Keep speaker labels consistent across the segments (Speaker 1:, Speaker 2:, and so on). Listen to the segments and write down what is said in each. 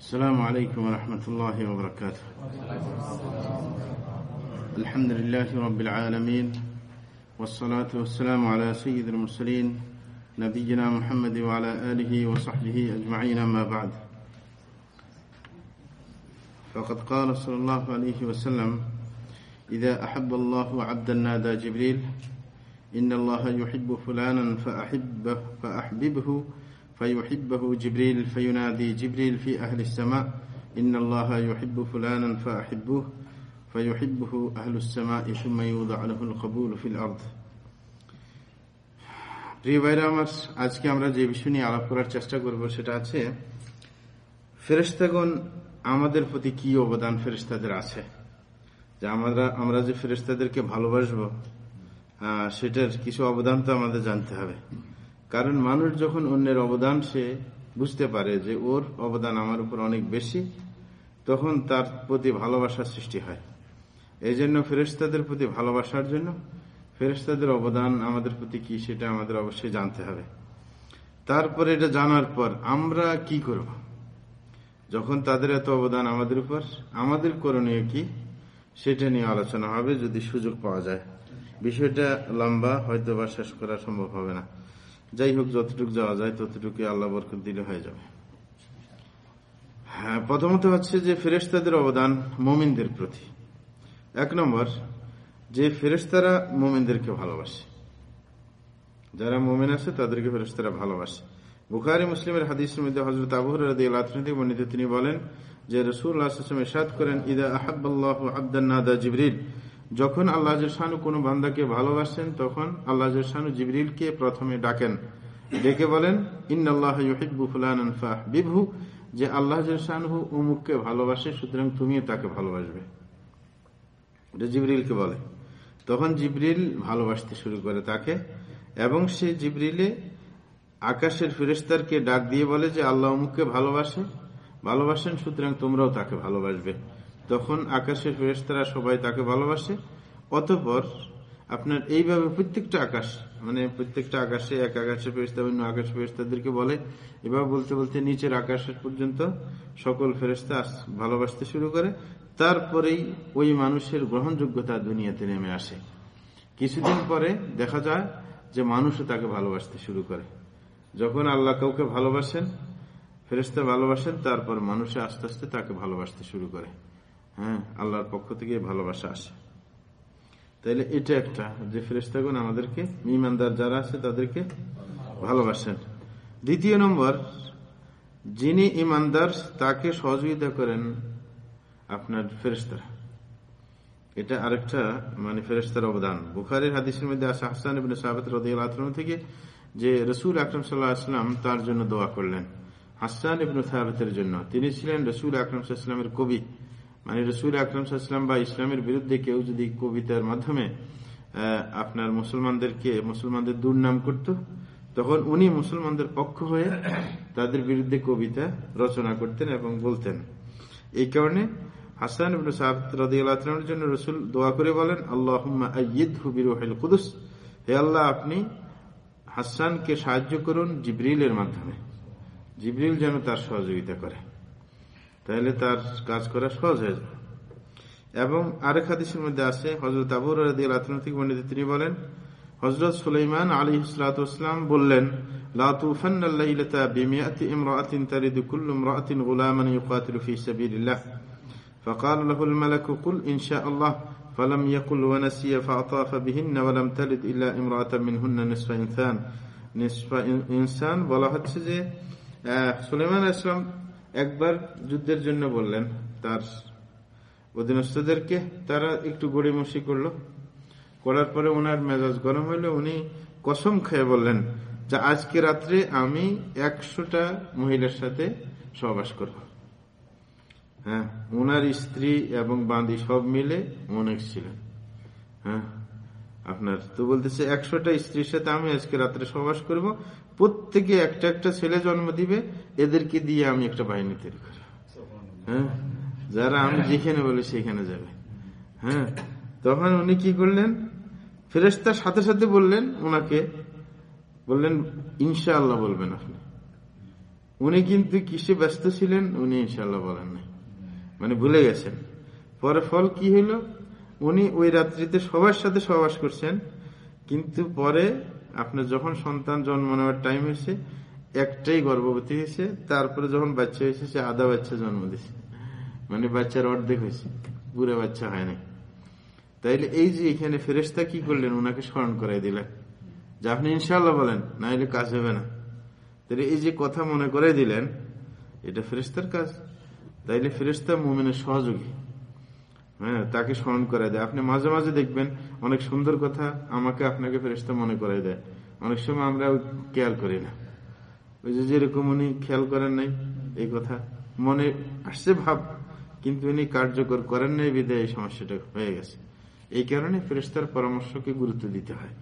Speaker 1: السلام عليكم ورحمة الله وبركاته. الحمد لله رب العالمين والصلاة والسلام على سيد المرسلين نبينا محمد وعلى آله وصحبه أجمعين ما بعد. فقد قال صلى الله عليه وسلم إذا أحب الله عبدا نادى جبريل إن الله يحب فلانا فأحبه فأحببه فيحبه جبريل فينادي جبريل في أهل السماء إن الله يحب فلانا فأحبوه فيحبه أهل السماء ثم يوضع له القبول في الأرض প্রিয় ভাইরা আমার আজকে আমরা যে বিষয় নিয়ে আলাপ করার চেষ্টা করব সেটা আছে ফেরেস্তাগণ আমাদের প্রতি কি অবদান ফেরেস্তাদের আছে যে আমরা আমরা যে ফেরেস্তাদেরকে ভালোবাসবো সেটার কিছু অবদান তো আমাদের জানতে হবে। কারণ মানুষ যখন অন্যের অবদান সে বুঝতে পারে যে ওর অবদান আমার উপর অনেক বেশি, তখন তার প্রতি ভালোবাসার সৃষ্টি হয়। এই জন্য ফেরেস্তাদের প্রতি ভালোবাসার জন্য ফেরেস্তাদের অবদান আমাদের প্রতি কি সেটা আমাদের অবশ্যই জানতে হবে। তারপরে এটা জানার পর আমরা কি করব? যখন তাদের এত অবদান আমাদের উপর, আমাদের করণীয় কি? সেটা নিয়ে আলোচনা হবে যদি সুযোগ পাওয়া যায়। বিষয়টা লম্বা হয়তো বা শেষ করা সম্ভব হবে না। যাই হোক, যতটুকু যাওয়া যায় ততটুকু আল্লাহ বরকত দিলে হয়ে যাবে। হ্যাঁ প্রথমত হচ্ছে যে ফেরেস্তাদের অবদান মোমিনদের প্রতি। এক নম্বর, যে ফেরেস্তারা মোমিনদেরকে ভালোবাসে। যারা মোমিন আছে, তাদেরকে ফেরেস্তারা ভালোবাসে। বুখারি, মুসলিমের হাদিসের মধ্যে হজরত আবুর বর্ণিত তিনি বলেন যে রসুল সাদ করেন, ইদা আহাবাল্লাহ আব্দান্নাদা জিবরিল। যখন আল্লাহ শানু কোনো বান্দাকে ভালোবাসেন, তখন আল্লাহ শানু জিবরিলকে প্রথমে ডাকেন। ডেকে বলেন ইন্নআল্লাহ ইহিবু ফুলান বিভু যে আল্লাহ শাহু উমুককে ভালোবাসে, সুতরাং তুমিও তাকে ভালোবাসবে। জিবরিলকে বলে। তখন জিবরিল ভালোবাসতে শুরু করে তাকে, এবং সে জিবরিলে আকাশের ফিরেস্তারকে ডাক দিয়ে বলে যে, আল্লাহ অমুককে ভালোবাসে। ভালোবাসেন, সুতরাং তোমরাও তাকে ভালোবাসবে। তখন আকাশের ফেরেস্তারা সবাই তাকে ভালোবাসে। অতপর আপনার এইভাবে প্রত্যেকটা আকাশ মানে প্রত্যেকটা আকাশে, এক আকাশে ফেরিস্তা অন্য আকাশ ফেরিস্তাদেরকে বলে। এভাবে বলতে বলতে নিচের আকাশের পর্যন্ত সকল ফেরিস্তা ভালোবাসতে শুরু করে। তারপরেই ওই মানুষের গ্রহণযোগ্যতা দুনিয়াতে নেমে আসে। কিছুদিন পরে দেখা যায় যে মানুষও তাকে ভালোবাসতে শুরু করে। যখন আল্লাহ কাউকে ভালোবাসেন ফেরেস্তা ভালোবাসেন, তারপর মানুষে আস্তে আস্তে তাকে ভালোবাসতে শুরু করে। হ্যাঁ আল্লাহর পক্ষ থেকে ভালোবাসা আসে। তাইলে এটা একটা যে ফেরেস্তাগুন আমাদেরকে মিমানদার যারা আছে, তাদেরকে ভালোবাসেন। দ্বিতীয় নম্বর, যিনি ইমানদার, তাকে সহযোগিতা করেন আপনার ফেরেস্তারা এটা আরেকটা মানে ফেরেস্তার অবদান। বুখারের হাদিসের মধ্যে আসে হাসান সাহাবাত থেকে যে রসুল আকরম সাল্লাহ আসলাম তার জন্য দোয়া করলেন। হাসান ইবনু সাহাবাতের জন্য। তিনি ছিলেন রসুল আকরম সাল্লামের কবি। মানে রসুল আকরম সাল্লাম বা ইসলামের বিরুদ্ধে কেউ যদি কবিতার মাধ্যমে আপনার মুসলমানদেরকে, মুসলমানদের দুর্নাম করত, তখন উনি মুসলমানদের পক্ষ হয়ে তাদের বিরুদ্ধে কবিতা রচনা করতেন এবং বলতেন। এই কারণে হাসান ইবনুর জন্য রসুল দোয়া করে বলেন আল্লাহ কুদুস। হে আল্লাহ, আপনি হাসানকে সাহায্য করুন জিব্রিলের মাধ্যমে। জিব্রিল যেন তার সহযোগিতা করে তাহলে তার কাজ করা সহজ হয়ে যাবে এবং আরেক হাদিসের মধ্যে আছে হজরত আবুর থেকে বর্ণিত তিনি বলেন হজরত সুলাইমান আলী ইসলাতাম বললেন فقال له الملك قل إن شاء الله فلم يقل ونسي فأطاف بهن ولم تلد إلا امرأة منهن نصف إنسان نصف إنسان বলা হচ্ছে যে সুলাইমান ইসলাম একবার যুদ্ধের জন্য বললেন তার অধীনস্থদেরকে, তারা একটু গড়িমসি করল। করার পরে ওনার মেজাজ গরম হইল, উনি কসম খেয়ে বললেন, যে আজকে রাত্রে আমি একশোটা মহিলার সাথে সহবাস করব। হ্যাঁ ওনার স্ত্রী এবং বাঁধি সব মিলে অনেক ছিলেন। হ্যাঁ আপনার তো বলতেছে একশোটা স্ত্রীর সাথে আমি আজকে রাত্রে সহবাস করব। প্রত্যেকে একটা একটা ছেলে জন্ম দিবে, এদেরকে দিয়ে আমি একটা বাহিনী তৈরি করি। হ্যাঁ? যারা আমি যেখানে বলি সেখানে যাবে। হ্যাঁ? তখন উনি কি করলেন? ফেরেস্তার সাথে সাথে বললেন ওনাকে বললেন, ইনশাআল্লাহ বলবেন আপনি। উনি কিন্তু কিসে ব্যস্ত ছিলেন? উনি ইনশাল্লাহ বলেন নাই। মানে ভুলে গেছেন। পরে ফল কি হলো উনি ওই রাত্রিতে সবার সাথে সহবাস করছেন, কিন্তু পরে আপনার যখন সন্তান জন্ম নেওয়ার টাইম হয়েছে, একটাই গর্ভবতী হয়েছে, তারপরে যখন বাচ্চা হয়েছে, সে আধা বাচ্চা জন্ম দিয়েছে মানে বাচ্চার অর্ধেক হয়েছে। পুরো বাচ্চা হয় নাই। তাইলে এই যে এখানে ফেরেস্তা কি করলেন? ওনাকে স্মরণ করাই দিলেন। যে আপনি ইনশাল্লাহ বলেন, না হলে কাজ হবে না। তাহলে এই যে কথা মনে করে দিলেন, এটা ফেরেস্তার কাজ। তাইলে ফেরেস্তা মোমেনের সহযোগী। হ্যাঁ তাকে স্মরণ করে দেয়। আপনি মাঝে মাঝে দেখবেন অনেক সুন্দর কথা আমাকে আপনাকে ফেরেস্তা মনে করে দেয়। অনেক সময় আমরা খেয়াল করি না। ওই যে যেরকম উনি খেয়াল করেন নাই এই কথা, মনে আসছে ভাব, কিন্তু উনি কার্যকর করেন নাই বিদায় এই সমস্যাটা হয়ে গেছে। এই কারণে ফেরেস্তার পরামর্শকে গুরুত্ব দিতে হয়।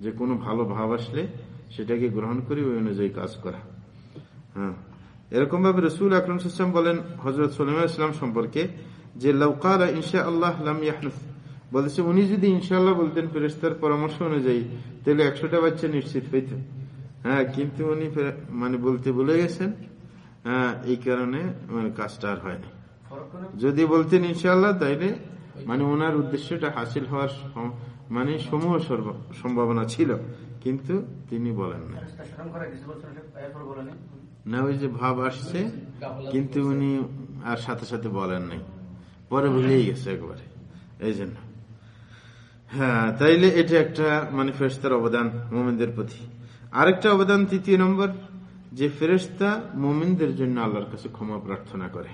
Speaker 1: যে কোনো ভালো ভাব আসলে সেটাকে গ্রহণ করি ওই অনুযায়ী কাজ করা। হ্যাঁ। এরকম ভাবে রসুল আকরম বলেন হজরত সোলেমা ইসলাম সম্পর্কে যে লৌকারা ইনশা আল্লাহ বলেছে, উনি যদি ইনশাল্লাহ বলতেন ফেরেস্তার পরামর্শ অনুযায়ী, তাহলে একশোটা বাচ্চা নিশ্চিত হইত। হ্যাঁ কিন্তু উনি মানে বলতে বলে গেছেন। হ্যাঁ এই কারণে মানে কাজটা আর হয়নি। যদি বলতেন ইনশাল্লাহ তাইলে মানে ওনার উদ্দেশ্যটা হাসিল হওয়ার মানে সমূহ সম্ভাবনা ছিল। কিন্তু তিনি বলেন না না, ওই যে ভাব আসছে, কিন্তু উনি আর সাথে সাথে বলেন নাই। পরে ভুলেই গেছে একবারে। এই জন্য। হ্যাঁ তাইলে এটা একটা মানে ফেরেস্তার অবদান মোমেনদের প্রতি। আরেকটা অবদান তৃতীয় নম্বর, যে ফেরেস্তা মোমিনদের জন্য আল্লাহর কাছে ক্ষমা প্রার্থনা করে।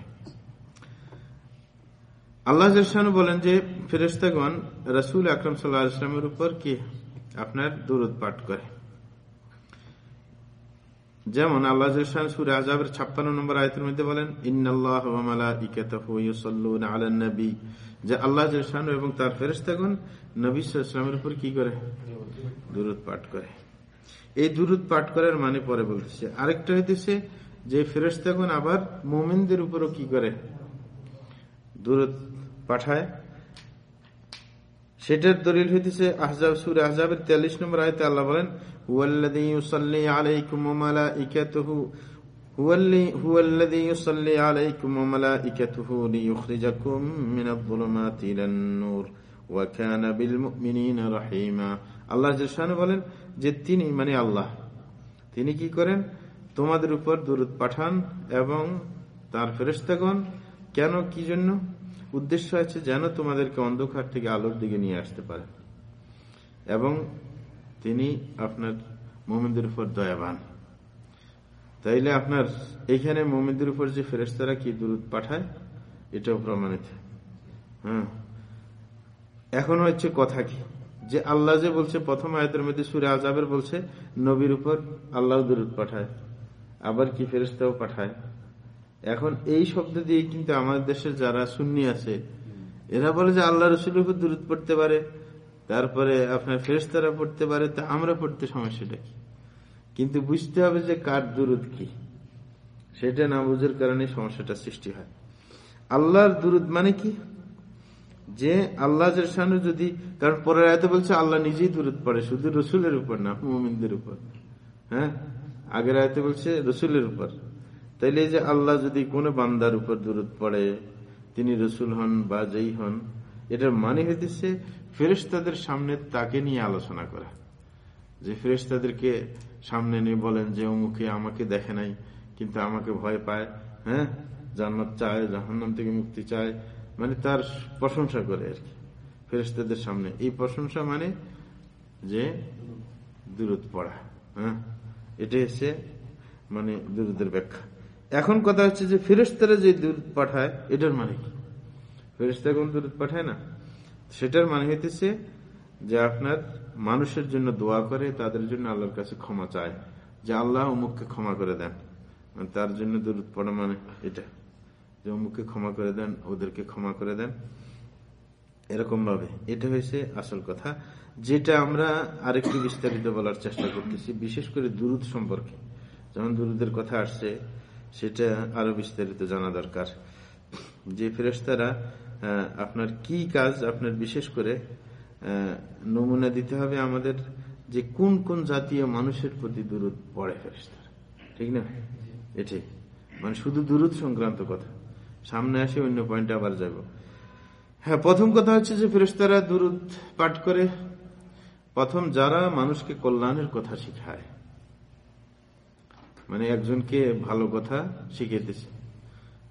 Speaker 1: আল্লাহ বলেন যে ফেরেস্তাগণ রসুল আকরম সাল্লাহ ইসলামের উপর কি আপনার দূরত পাঠ করে? যেমন আল্লাহ সুরে আজাবের ছাপ্পান্ন নম্বর আয়তের মধ্যে বলেন ইন্নআল্লাহ নবী। যে আল্লাহ এবং তার ফেরেস্তাগণ নবী ইসলামের উপর কি করে? দূরত পাঠ করে। এই দূরত পাঠ করার মানে পরে বলতেছে, আরেকটা হইতেছে যে ফেরেস্তাগণ আবার মোমিনদের উপরও কি করে? দূরত পাঠায়। সেটার দলিল হইতেছে আহজাব সুর আহজাবের তেয়াল্লিশ নম্বর আয়তে আল্লাহ বলেন হুয়াল্লাযী ইউসাল্লি আলাইকুম ওয়া মালাইকাতুহু هو الذي يصلي عليكم وملائكته ليخرجكم من الظلمات إلى النور وكان بالمؤمنين رحيما আল্লাহ জানে বলেন যে তিনি মানে আল্লাহ তিনি কি করেন তোমাদের উপর দূরত পাঠান এবং তার ফেরেস্তাগণ কেন কি জন্য উদ্দেশ্য আছে যেন তোমাদেরকে অন্ধকার থেকে আলোর দিকে নিয়ে আসতে পারে। এবং তিনি আপনার মোমিনদের উপর দয়াবান। তাইলে আপনার এখানে মোমিনদের উপর যে ফেরেস্তারা কি দূর পাঠায়, এটাও প্রমাণিত। হ্যাঁ এখন হচ্ছে কথা কি? যে আল্লাহ যে বলছে, প্রথম আয়তের মধ্যে সুরে আজাবের বলছে, নবীর উপর আল্লাহ দূরত পাঠায়, আবার কি ফেরেস্তাও পাঠায়? এখন এই শব্দ দিয়ে কিন্তু আমাদের দেশের যারা সুন্নি আছে, এরা বলে যে আল্লাহ রসুলের উপর দূরত পড়তে পারে, তারপরে আপনার ফেরেস্তারা পড়তে পারে, তা আমরা পড়তে সমস্যাটা কি? কিন্তু বুঝতে হবে যে কার দূরত কি। সেটা না বুঝার কারণে সমস্যাটা সৃষ্টি হয়। আল্লাহর দূরত মানে কি? যে আল্লাহ যদি, কারণ পরের আয়তে বলছে আল্লাহ নিজেই দূরত পড়ে, শুধু রসুলের উপর না, মোমিনদের উপর। হ্যাঁ? আগের আয়তে বলছে রসুলের উপর। তাইলে যে আল্লাহ যদি কোনো বান্দার উপর দূরত পড়ে, তিনি রসুল হন বা যেই হন, এটার মানে হইতেছে ফেরেস্তাদের সামনে তাকে নিয়ে আলোচনা করা। যে ফেরেস্তাদেরকে সামনে নিয়ে বলেন যে, অমুকে আমাকে দেখে নাই, কিন্তু আমাকে ভয় পায় হ্যাঁ? জান্নাত চায়, জাহান্নাম থেকে মুক্তি চায়। মানে তার প্রশংসা করে আর কি ফেরেস্তাদের সামনে। এই প্রশংসা মানে যে দূরত পড়া হ্যাঁ? এটাই হচ্ছে মানে দূরদের ব্যাখ্যা। এখন কথা হচ্ছে যে ফেরেস্তারা যে দূর পাঠায়, এটার মানে কি? ফেরেস্তা কোন দূর পাঠায় না? সেটার মানে হইতেছে যে আপনার মানুষের জন্য দোয়া করে, তাদের জন্য আল্লাহর কাছে ক্ষমা চায়, যে আল্লাহ অমুককে ক্ষমা করে দেন। মানে তার জন্য দূর পড়া মানে এটা, যে অমুককে ক্ষমা করে দেন, ওদেরকে ক্ষমা করে দেন। এরকম ভাবে। এটা হয়েছে আসল কথা। যেটা আমরা আরেকটু বিস্তারিত বলার চেষ্টা করতেছি, বিশেষ করে দুরুদ সম্পর্কে। যেমন দুরুদের কথা আসছে সেটা আরও বিস্তারিত জানা দরকার। যে ফেরেস্তারা আপনার কি কাজ আপনার বিশেষ করে নমুনা দিতে হবে আমাদের যে কোন কোন জাতীয় মানুষের প্রতি দূরত পড়ে ফেরেস্তারা ঠিক না? এটাই মানে শুধু দূরত সংক্রান্ত কথা। সামনে আসে অন্য পয়েন্টে আবার যাব। হ্যাঁ প্রথম কথা হচ্ছে যে ফেরেস্তারা দূরত পাঠ করে, প্রথম যারা মানুষকে কল্যাণের কথা শিখায় মানে একজনকে ভালো কথা শিখাইতেছে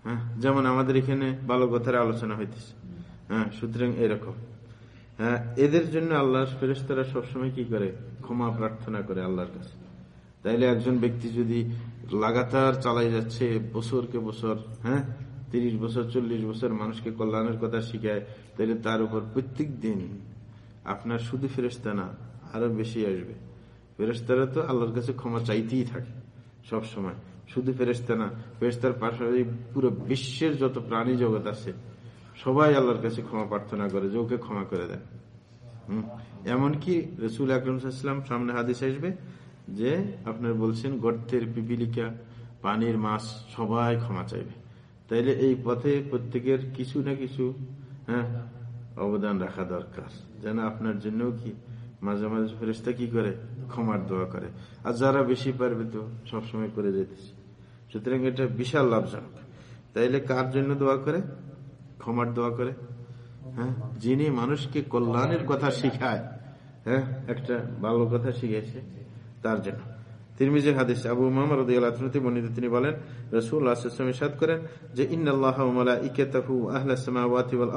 Speaker 1: হ্যাঁ যেমন আমাদের এখানে ভালো কথার আলোচনা হইতেছে। হ্যাঁ সুতরাং এরকম। হ্যাঁ এদের জন্য আল্লাহর ফেরেস্তারা সবসময় কি করে? ক্ষমা প্রার্থনা করে আল্লাহর কাছে। তাইলে একজন ব্যক্তি যদি লাগাতার চালাই যাচ্ছে, বছরকে বছর হ্যাঁ তিরিশ বছর, চল্লিশ বছর মানুষকে কল্যাণের কথা শিখায় তাহলে তার উপর প্রত্যেক দিন আপনার শুধু ফেরেস্তা না, আরও বেশি আসবে। ফেরেস্তারা তো আল্লাহর কাছে ক্ষমা চাইতেই থাকে। সব সময়। শুধু ফেরেস্তা না ফেরেস্তার পাশাপাশি পুরো বিশ্বের যত প্রাণী জগৎ আছে, সবাই আল্লাহর কাছে ক্ষমা প্রার্থনা করে, যে ওকে ক্ষমা করে দেন এমনকি রসুল আকরমসাল্লাম সামনে হাদিস আসবে যে আপনার বলছেন, গর্তের পিপিলিকা, পানির মাছ, সবাই ক্ষমা চাইবে। তাইলে এই পথে প্রত্যেকের কিছু না কিছু হ্যাঁ অবদান রাখা দরকার। যেন আপনার জন্য কি মাঝে মাঝে ফেরেস্তা কি করে? ক্ষমার দোয়া করে। আর যারা বেশি পারবে তো সবসময় করে যেতেছে। সুতরাং এটা বিশাল লাভজনক। তাইলে কার জন্য দোয়া করে? ক্ষমার দোয়া করে। হ্যাঁ? যিনি মানুষকে কল্যাণের কথা শিখায় হ্যাঁ? একটা ভালো কথা শিখেছে তার জন্য। তিরমিজের হাদিস আবু মোহাম্মদ রাদিয়াল্লাহু বর্ণিত তিনি বলেন রাসূলুল্লাহ সাল্লাল্লাহু ইরশাদ করেন যে, ইন্নাল্লাহা ওয়া মালাইকাতাহু আহলা সামাওয়াতি ওয়াল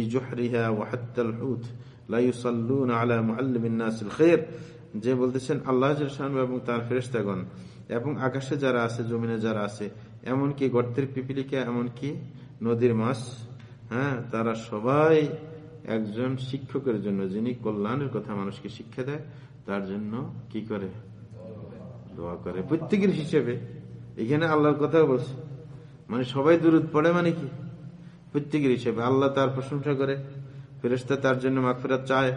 Speaker 1: জুহরিহা ওয়া হাত্তা আল-হুত লা ইউসাল্লুনা আলা মুআল্লিমিন নাসিল খায়র যে বলতেছেন, আল্লাহ এবং তার ফেরেশতাগণ এবং আকাশে যারা আছে, জমিনে যারা আছে, এমনকি গর্তের পিপিলিকা, এমনকি নদীর মাছ হ্যাঁ তারা সবাই একজন শিক্ষকের জন্য, যিনি কল্যাণের কথা মানুষকে শিক্ষা দেয়, তার জন্য কি করে? দোয়া করে। প্রত্যেকের হিসেবে। এখানে আল্লাহর কথা বলছে। মানে সবাই দূরত পড়ে মানে কি? প্রত্যেকের হিসেবে। আল্লাহ তার প্রশংসা করে ফেরেস্তা তার জন্য মাগফেরাত চায়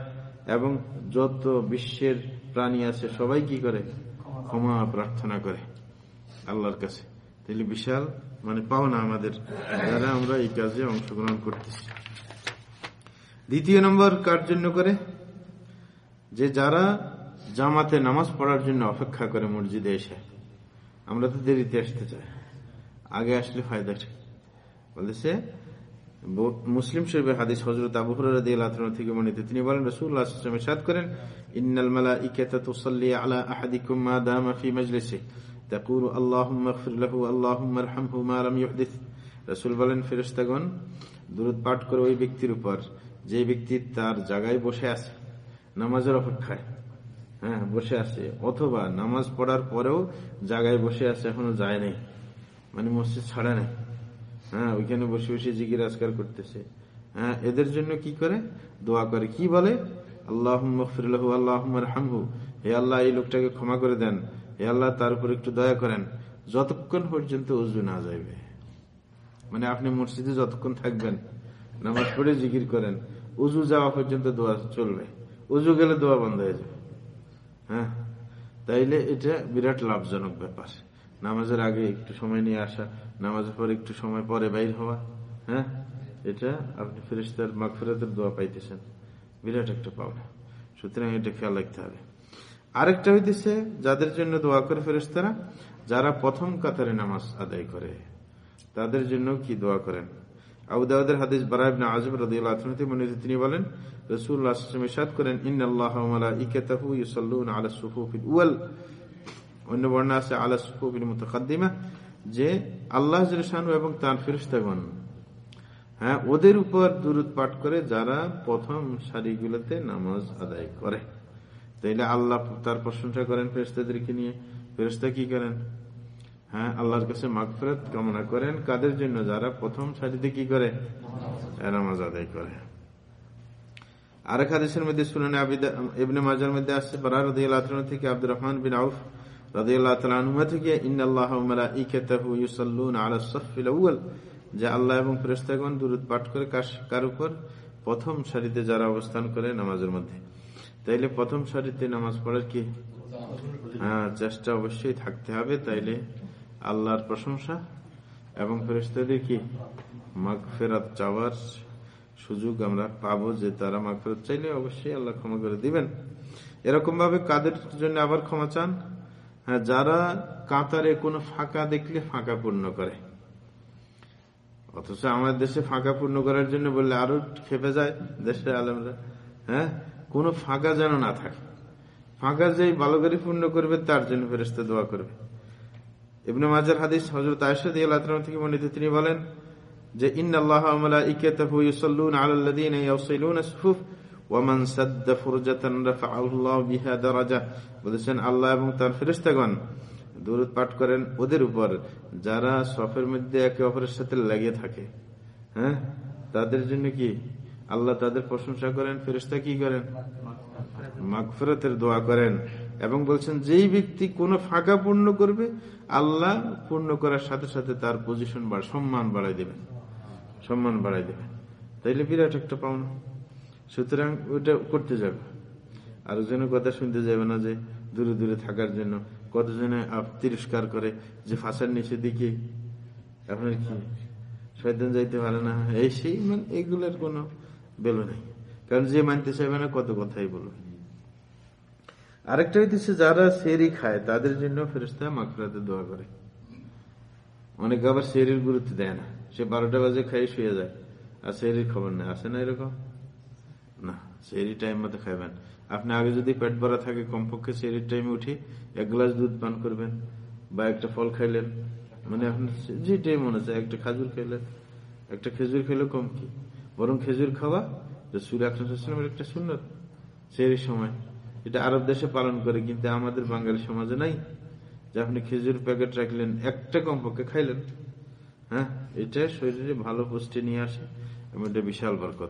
Speaker 1: এবং যত বিশ্বের প্রাণী আছে সবাই কি করে? ক্ষমা প্রার্থনা করে আল্লাহর কাছে। তাহলে বিশাল মানে পাওনা আমাদের যারা আমরা এই কাজে অংশগ্রহণ করতেছি। দ্বিতীয় নম্বর, কার জন্য করে? যে যারা জামাতে নামাজ পড়ার জন্য অপেক্ষা করে মসজিদে এসে। আমরা তো দেরিতে আসতে চাই। আগে আসলে ফায়দা বলেছে মুসলিম শরীফের হাদিস হজরত আবু থেকে মনিত তিনি বলেন সাল্লাল্লাহু সাদ করেন, ইন্নাল মালাইকাতা তুসাল্লি আলা মা বলেন পাঠ করে ওই ব্যক্তির উপর ব্যক্তি তার বসে আছে, নামাজের অপেক্ষায় হ্যাঁ বসে আছে, অথবা নামাজ পড়ার পরেও জায়গায় বসে আছে, এখনও যায় নাই মানে মসজিদ ছাড়া নেই। হ্যাঁ ওইখানে বসে বসে জিগির আজকার করতেছে। হ্যাঁ এদের জন্য কি করে? দোয়া করে। কি বলে? আল্লাহ আল্লাহ হামহু হে আল্লাহ, এই লোকটাকে ক্ষমা করে দেন। হে আল্লাহ, তার উপর একটু দয়া করেন। যতক্ষণ পর্যন্ত উজু না যাইবে। মানে আপনি মসজিদে যতক্ষণ থাকবেন, নামাজ পড়ে জিকির করেন উজু যাওয়া পর্যন্ত দোয়া চলবে। উজু গেলে দোয়া বন্ধ হয়ে যাবে। হ্যাঁ তাইলে এটা বিরাট লাভজনক ব্যাপার। নামাজের আগে একটু সময় নিয়ে আসা, নামাজের পর একটু সময় পরে বাইর হওয়া হ্যাঁ? এটা আপনি ফেরিস্তার মাগফিরাতের দোয়া পাইতেছেন। বিরাট একটা পাওনা। সুতরাং এটা খেয়াল রাখতে হবে। আরেকটা হইতেছে, যাদের জন্য দোয়া করে ফেরিস্তারা যারা প্রথম কাতারে নামাজ আদায় করে, তাদের জন্য কি দোয়া করেন? আবু হাদিস না তিনি বলেন করেন অন্য বর্ণা আছে, আলা সুফুফিল মুতাকাদ্দিমা, যে আল্লাহ জাল্লাহু এবং তার ফেরেশতাগণ হ্যাঁ ওদের উপর দুরুদ পাঠ করে যারা প্রথম সারিগুলোতে নামাজ আদায় করে। তাইলে আল্লাহ তার প্রশংসা করেন ফেরেশতাদেরকে নিয়ে। ফেরেশতা কি করেন? হ্যাঁ আল্লাহর কাছে মাগফিরাত কামনা করেন। কাদের জন্য? যারা প্রথম সারিতে কি করে? নামাজ আদায় করে। আরেক হাদিসের মধ্যে শুনেন ইবনে মাজার মধ্যে আসছে বারা রাদিয়াল্লাহু থেকে আব্দুর রহমান বিন আউফ রাদিয়াল্লাহু তাআলা আনহু থেকে ইন্নাল্লাহা ওয়া মালাইকাতাহু ইউসাল্লুনা আলা সাফফিল আউয়াল যে আল্লাহ এবং ফেরেশতাগণ দুরূদ পাঠ করে কার উপর? প্রথম সারিতে যারা অবস্থান করে নামাজের মধ্যে। তাইলে প্রথম সারিতে নামাজ পড়ার কি? হ্যাঁ চেষ্টা অবশ্যই থাকতে হবে। তাইলে আল্লাহর প্রশংসা এবং ফেরেস্তাদের কি? মাগ ফেরাত চাওয়ার সুযোগ আমরা পাবো যে তারা মাগফিরত চাইলে অবশ্যই আল্লাহ ক্ষমা করে দিবেন। এরকম ভাবে কাদের জন্য আবার ক্ষমা চান? যারা কাতারে কোনো ফাঁকা দেখলে ফাঁকা পূর্ণ করে। অথচ আমাদের দেশে ফাঁকা পূর্ণ করার জন্য বললে আরও খেপে যায় দেশের আলমরা। হ্যাঁ কোনো ফাঁকা যেন না থাকে। ফাঁকা ভালো করে পূর্ণ করবে, তার জন্য ফেরেস্তে দোয়া করবে। ইবনে মাজার হাদিস হজরত আয়সা দিয়ে আল্লাহ থেকে বর্ণিত, তিনি বলেন যে, ইন্নাল্লাহ মালাইকাতাহু ইউসাল্লুনা আলাল্লাযীনা ইয়াসিলুনা সুফুফ। ওয়ামান সাদ্দা ফুরজাতান রাফাআল্লাহু বিহা দারাজা বলেছেন আল্লাহ এবং তার ফেরেশতাগণ। দরুদ পাঠ করেন ওদের উপর, যারা সফের মধ্যে একে অপরের সাথে লেগে থাকে। হ্যাঁ? তাদের জন্য কি? আল্লাহ তাদের প্রশংসা করেন, ফেরেশতা কি করেন? মাগফিরাতের দোয়া করেন এবং বলছেন, যেই ব্যক্তি কোনো ফাঁকা পূর্ণ করবে, আল্লাহ পূর্ণ করার সাথে সাথে তার পজিশন সম্মান বাড়াই দেবেন। সম্মান বাড়াই দেবেন। তাইলে বিরাট একটা পাওনা। সুতরাং ওইটা করতে যাবে। আর যেন কথা শুনতে যাবে না যে দূরে দূরে থাকার জন্য। কতজনে তিরস্কার করে যে ফাঁসার নিচে দিকে। আপনার কি? শয়তান যাইতে পারে না। এই সেই মানে এগুলোর কোনো বেলো নেই। কারণ যে মানতে চাইবে না, কত কথাই বলবে। আরেকটা হইতেছে, যারা সেরি খায়, তাদের জন্য ফেরস্তা মাকফরাতে দোয়া করে। অনেক আবার সেরির গুরুত্ব দেয় না। সে বারোটা বাজে খাই শুয়ে যায়। আর সেরির খবর নেই। আসে না এরকম? না সেরি টাইম মতো খাইবেন। আপনি আগে যদি পেট ভরা থাকে, কমপক্ষে সেরির টাইমে উঠে এক গ্লাস দুধ পান করবেন বা একটা ফল খাইলেন। মানে আপনার যে টাইম মনে চায়, একটা খাজুর খাইলেন। একটা খেজুর খেলে কম কি? বরং খেজুর খাওয়া রসুল আকরমের একটা সুন্দর সেরির সময়। এটা আরব দেশে পালন করে, কিন্তু আমাদের বাঙালি সমাজে নাই। যে আপনি খেজুর প্যাকেট রাখলেন, একটা কমপক্ষে খাইলেন। হ্যাঁ? এটা শরীরে ভালো পুষ্টি নিয়ে আসে এবং এটা বিশাল বরকত।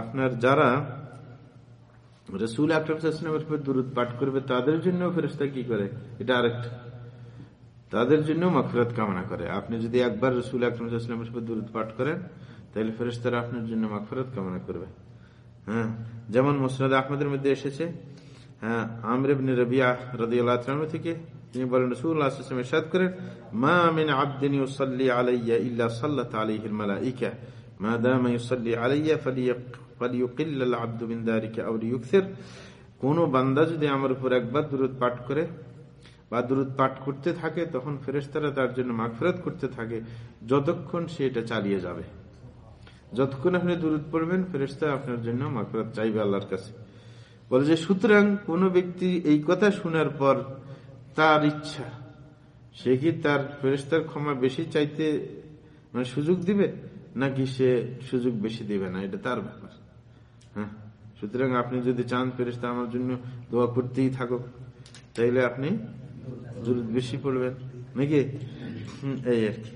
Speaker 1: আপনার যারা রসুল আকরমের উপর দূরত পাঠ করবে, তাদের জন্য ফেরেস্তা কি করে? এটা আরেকটা। তাদের জন্য মাফরত কামনা করে। আপনি যদি একবার রসুল আকরমের উপর দূরত পাঠ করেন, তাহলে ফেরেস্তারা আপনার জন্য মাফরত কামনা করবে। হ্যাঁ যেমন মুসরাদ আহমদের মধ্যে এসেছে হ্যাঁ আমরেবনে রবিয়া রদিয়াল্লাহ থেকে তিনি বলেন রসুল্লাহ সাদ করেন, মা মিন আব্দিন ইউসাল্লি আলাইয়া ইল্লা সাল্লাত আলাইহিল মালাইকা। মা দামা ইউসাল্লি আলাইয়া ফালিয়াকিল্ল আল আব্দু মিন দারিকা আও লিয়ুকসির কোন বান্দা যদি আমার উপর একবার দূরত পাঠ করে বা দূরত পাঠ করতে থাকে, তখন ফেরেস্তারা তার জন্য মাগফিরাত করতে থাকে যতক্ষণ সে এটা চালিয়ে যাবে। যতক্ষণ আপনি দূরত পড়বেন ফেরেস্তা আপনার জন্য মাকরাত চাইবে আল্লাহর কাছে। বলে যে, সুতরাং কোন ব্যক্তি এই কথা শোনার পর তার ইচ্ছা, সে কি তার ফেরেস্তার ক্ষমা বেশি চাইতে মানে সুযোগ দিবে? নাকি সে সুযোগ বেশি দিবে না? এটা তার ব্যাপার। হ্যাঁ? সুতরাং আপনি যদি চান ফেরেস্তা আমার জন্য দোয়া করতেই থাকুক, তাইলে আপনি বেশি পড়বেন। নাকি? এই আর কি।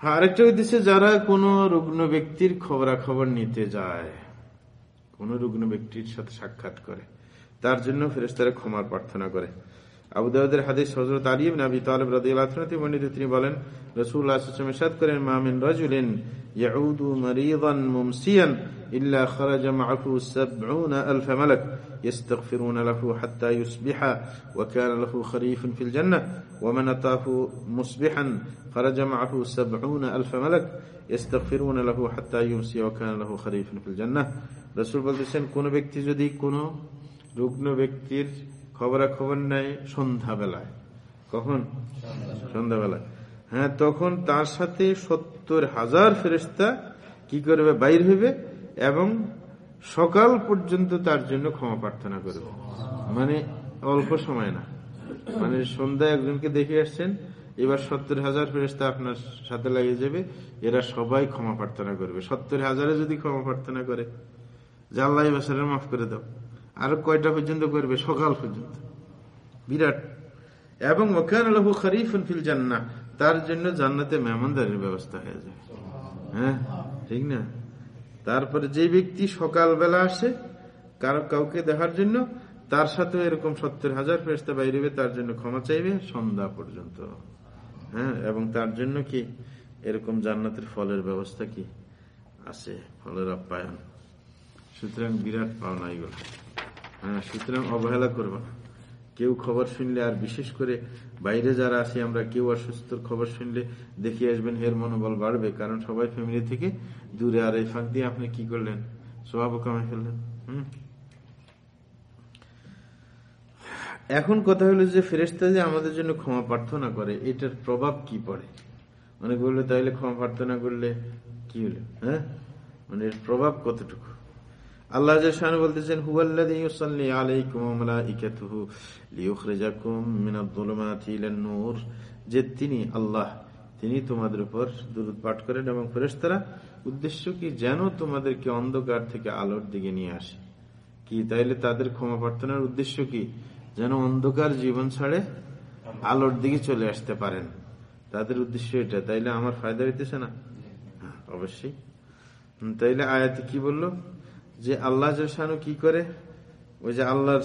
Speaker 1: আরেকটা উদ্দেশ্যে যারা কোন রুগ্ন ব্যক্তির খবরাখবর নিতে যায়, কোন রুগ্ন ব্যক্তির সাথে সাক্ষাৎ করে, তার জন্য ফেরেস্তারা ক্ষমার প্রার্থনা করে। আবুদাউদের হাদিস হজরত আলিম নাবি তালেব রাদিয়াল্লাহু মনিত তিনি বলেন রাসূলুল্লাহ সাল্লাল্লাহু আলাইহি করেন মা মিন রাজুলিন ইয়াউদু মারিদান মুমসিয়ান ইল্লা খারাজা মা'আহু 70 আলফ মালাক يستغفرون له حتى يصبح وكان له خريف في الجنة ومن أتاه مصبحا خرج معه سبعون ألف ملك يستغفرون له حتى يمسي وكان له خريف في الجنة রসুল বলতেছেন কোন ব্যক্তি যদি কোন রুগ্ন ব্যক্তির খবরাখবর নেয় সন্ধ্যাবেলায়। কখন? সন্ধ্যাবেলায়। হ্যাঁ তখন তার সাথে সত্তর হাজার ফেরিস্তা কি করবে, বাইর হইবে এবং সকাল পর্যন্ত তার জন্য ক্ষমা প্রার্থনা করবে। মানে অল্প সময় না। মানে সন্ধ্যায় একজনকে দেখে আসছেন, এবার সত্তর হাজার ফেরেস্তা আপনার সাথে লাগিয়ে যাবে, এরা সবাই ক্ষমা প্রার্থনা করবে। সত্তর হাজারে যদি ক্ষমা প্রার্থনা করে যে আল্লাহ বাসারে মাফ করে দাও। আর কয়টা পর্যন্ত করবে? সকাল পর্যন্ত। বিরাট। এবং ফিল জান্না তার জন্য জান্নাতে মেহমানদারির ব্যবস্থা হয়ে যায়। হ্যাঁ? ঠিক না? তারপরে যে ব্যক্তি সকালবেলা আসে, কারও কাউকে দেখার জন্য, তার সাথে এরকম সত্তর হাজার ফেরস্তা বাইরে তার জন্য ক্ষমা চাইবে সন্ধ্যা পর্যন্ত। হ্যাঁ? এবং তার জন্য কি এরকম জান্নাতের ফলের ব্যবস্থা কি? আছে, ফলের আপ্যায়ন। সুতরাং বিরাট পাওনা এগুলো সুতরাং অবহেলা করব না। কেউ খবর শুনলে আর বিশেষ করে বাইরে যারা আছি, আমরা কেউ অসুস্থ খবর শুনলে দেখে আসবেন, হের মনোবল বাড়বে। কারণ সবাই ফ্যামিলি থেকে দূরে। আর এই ফাঁক দিয়ে আপনি কি করলেন? স্বভাব কামাই ফেললেন। এখন কথা হলো যে ফেরেস্তা যে আমাদের জন্য ক্ষমা প্রার্থনা করে, এটার প্রভাব কি পড়ে? অনেক বলল তাইলে ক্ষমা প্রার্থনা করলে কি হলো? হ্যাঁ? মানে এর প্রভাব কতটুকু? আল্লাহ বলতেছেন যে তিনি আল্লাহ তিনি তোমাদের উপর দূরত পাঠ করেন এবং ফেরেশতারা উদ্দেশ্য কি যেন তোমাদেরকে অন্ধকার থেকে আলোর দিকে নিয়ে আসে? কি তাইলে তাদের ক্ষমা প্রার্থনার উদ্দেশ্য কি যেন অন্ধকার জীবন ছাড়ে আলোর দিকে চলে আসতে পারেন? তাদের উদ্দেশ্য এটা। তাইলে আমার ফায়দা হইতেছে না? হ্যাঁ, অবশ্যই। তাইলে আয়াতে কি বলল? যে আল্লাহ শানু কি করে? ওই যে আল্লাহর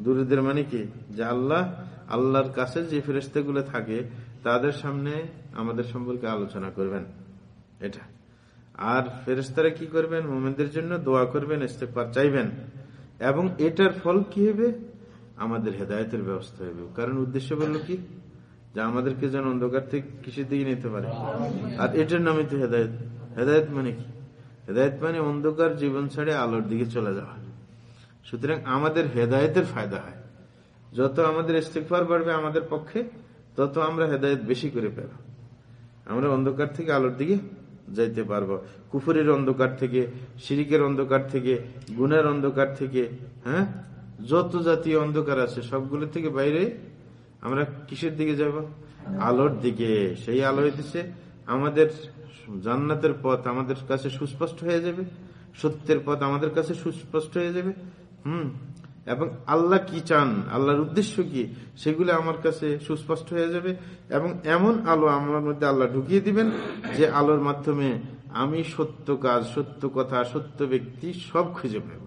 Speaker 1: দূরদের মানে কি? যে আল্লাহ আল্লাহর কাছে যে ফেরেস্তাগুলো থাকে, তাদের সামনে আমাদের সম্পর্কে আলোচনা করবেন। এটা। আর ফেরেস্তারা কি করবেন? মোমেনদের জন্য দোয়া করবেন ইস্তেকবার চাইবেন। এবং এটার ফল কি হবে? আমাদের হেদায়তের ব্যবস্থা হবে। কারণ উদ্দেশ্য বলল কি? যে আমাদেরকে যেন অন্ধকার থেকে কিসের দিকে নিতে পারে। আর এটার নামে তো হেদায়ত। হেদায়ত মানে কি? হেদায়ত মানে অন্ধকার জীবন ছাড়ে আলোর দিকে চলে যাওয়া। সুতরাং আমাদের হেদায়তের ফায়দা হয়। যত আমাদের ইস্তেকফার বাড়বে আমাদের পক্ষে, তত আমরা হেদায়ত বেশি করে পেব আমরা অন্ধকার থেকে আলোর দিকে যাইতে পারব। কুফুরের অন্ধকার থেকে সিরিকের অন্ধকার থেকে গুণের অন্ধকার থেকে হ্যাঁ? যত জাতীয় অন্ধকার আছে, সবগুলো থেকে বাইরে আমরা কিসের দিকে যাব? আলোর দিকে। সেই আলো হইতেছে আমাদের জান্নাতের পথ আমাদের কাছে সুস্পষ্ট হয়ে যাবে, সত্যের পথ আমাদের কাছে সুস্পষ্ট হয়ে যাবে, হুম? এবং আল্লাহ কি চান? আল্লাহর উদ্দেশ্য কি? সেগুলো আমার কাছে সুস্পষ্ট হয়ে যাবে এবং এমন আলো আমার মধ্যে আল্লাহ ঢুকিয়ে দিবেন যে আলোর মাধ্যমে আমি সত্য কাজ, সত্য কথা, সত্য ব্যক্তি সব খুঁজে পাব।